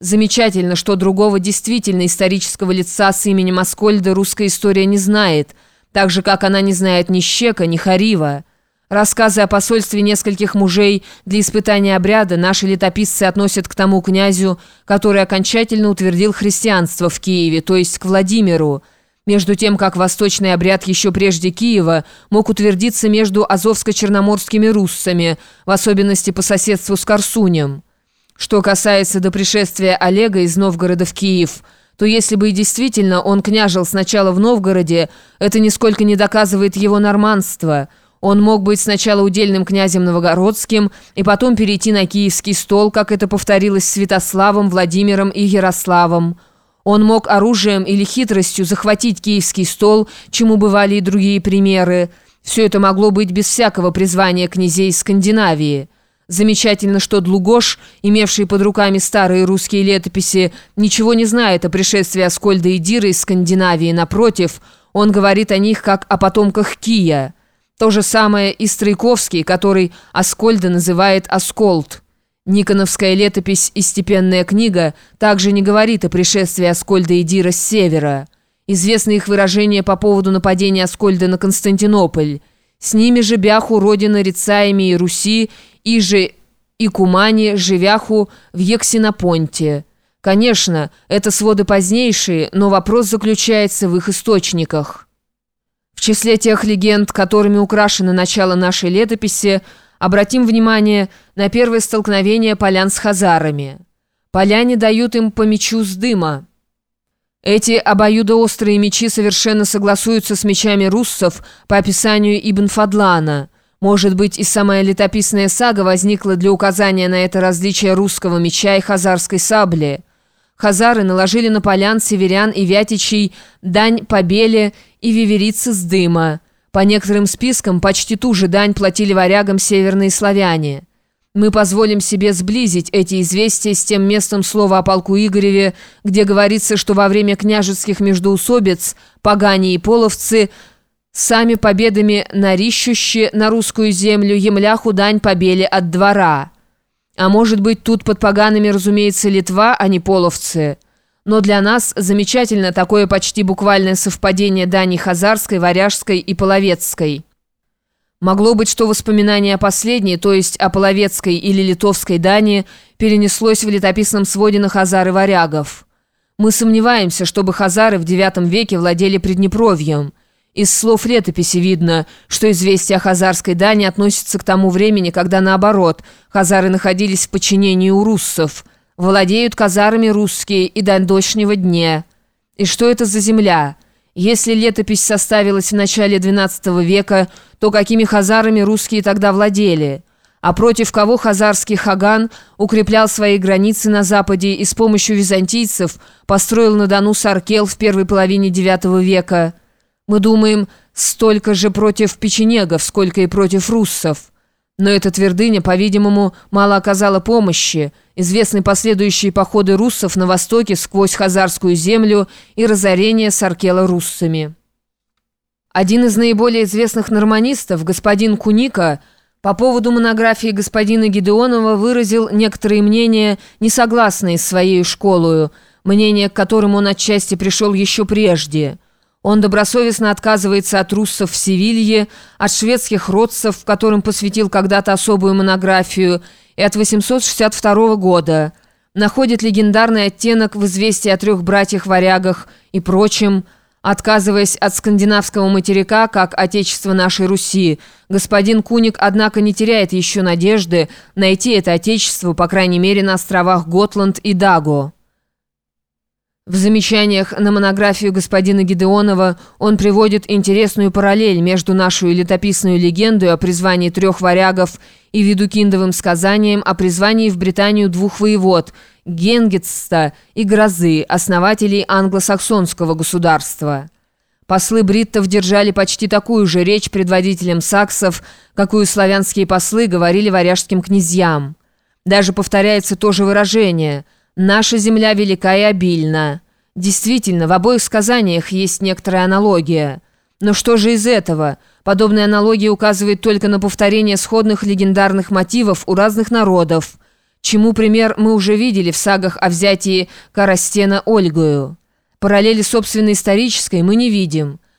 Замечательно, что другого действительно исторического лица с именем Аскольда русская история не знает, так же, как она не знает ни Щека, ни Харива. Рассказы о посольстве нескольких мужей для испытания обряда наши летописцы относят к тому князю, который окончательно утвердил христианство в Киеве, то есть к Владимиру, между тем, как восточный обряд еще прежде Киева мог утвердиться между азовско-черноморскими руссами, в особенности по соседству с Корсунем. Что касается до пришествия Олега из Новгорода в Киев, то если бы и действительно он княжил сначала в Новгороде, это нисколько не доказывает его норманство. Он мог быть сначала удельным князем новгородским и потом перейти на киевский стол, как это повторилось с Святославом, Владимиром и Ярославом. Он мог оружием или хитростью захватить киевский стол, чему бывали и другие примеры. Все это могло быть без всякого призвания князей Скандинавии. Замечательно, что Длугош, имевший под руками старые русские летописи, ничего не знает о пришествии Аскольда и Диры из Скандинавии. Напротив, он говорит о них как о потомках Кия. То же самое и Стройковский, который Аскольда называет Аскольд. Никоновская летопись и степенная книга также не говорит о пришествии Аскольда и Дира с севера. Известны их выражения по поводу нападения Аскольда на Константинополь. С ними же бяху родина Рицаями и Руси, и же и Кумани, живяху в Ексинопонте. Конечно, это своды позднейшие, но вопрос заключается в их источниках. В числе тех легенд, которыми украшено начало нашей летописи, обратим внимание на первое столкновение полян с хазарами. Поляне дают им по мечу с дыма. Эти обоюдоострые мечи совершенно согласуются с мечами руссов по описанию Ибн Фадлана. Может быть, и самая летописная сага возникла для указания на это различие русского меча и хазарской сабли. Хазары наложили на полян, северян и вятичей дань побеле и виверицы с дыма. По некоторым спискам почти ту же дань платили варягам северные славяне. Мы позволим себе сблизить эти известия с тем местом слова о полку Игореве, где говорится, что во время княжеских междоусобиц погане и половцы сами победами нарищущие на русскую землю емляху дань побели от двора. А может быть, тут под погаными, разумеется, Литва, а не половцы. Но для нас замечательно такое почти буквальное совпадение дани хазарской, варяжской и половецкой. Могло быть, что воспоминание о последней, то есть о половецкой или литовской Дании, перенеслось в летописном своде на хазар и варягов. Мы сомневаемся, чтобы хазары в IX веке владели Приднепровьем. Из слов летописи видно, что известие о хазарской Дании относится к тому времени, когда, наоборот, хазары находились в подчинении у руссов. Владеют казарами русские и до дочнего дня. И что это за земля? Если летопись составилась в начале XII века, то какими хазарами русские тогда владели? А против кого хазарский хаган укреплял свои границы на западе и с помощью византийцев построил на Дону Саркел в первой половине IX века? Мы думаем, столько же против печенегов, сколько и против руссов. Но эта твердыня, по-видимому, мало оказала помощи. Известны последующие походы руссов на востоке сквозь Хазарскую землю и разорение Саркела руссами. Один из наиболее известных норманистов, господин Куника, по поводу монографии господина Гедеонова выразил некоторые мнения, не согласные с своей школою, мнение к которому он отчасти пришел еще прежде – он добросовестно отказывается от руссов в Севилье, от шведских родцев, которым посвятил когда-то особую монографию, и от 862 года. Находит легендарный оттенок в известии о трех братьях-варягах и прочем, отказываясь от скандинавского материка, как отечество нашей Руси. Господин Куник, однако, не теряет еще надежды найти это отечество, по крайней мере, на островах Готланд и Даго. В замечаниях на монографию господина Гидеонова он приводит интересную параллель между нашу летописную легенду о призвании трех варягов и Видукиндовым сказанием о призвании в Британию двух воевод – Генгетста и Грозы, основателей англосаксонского государства. Послы бриттов держали почти такую же речь предводителям саксов, какую славянские послы говорили варяжским князьям. Даже повторяется то же выражение – Наша земля велика и обильна. Действительно, в обоих сказаниях есть некоторая аналогия. Но что же из этого? Подобная аналогия указывает только на повторение сходных легендарных мотивов у разных народов. чему пример мы уже видели в сагах о взятии Карастена Ольгою. Параллели собственной исторической мы не видим –